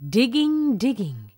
Digging, digging.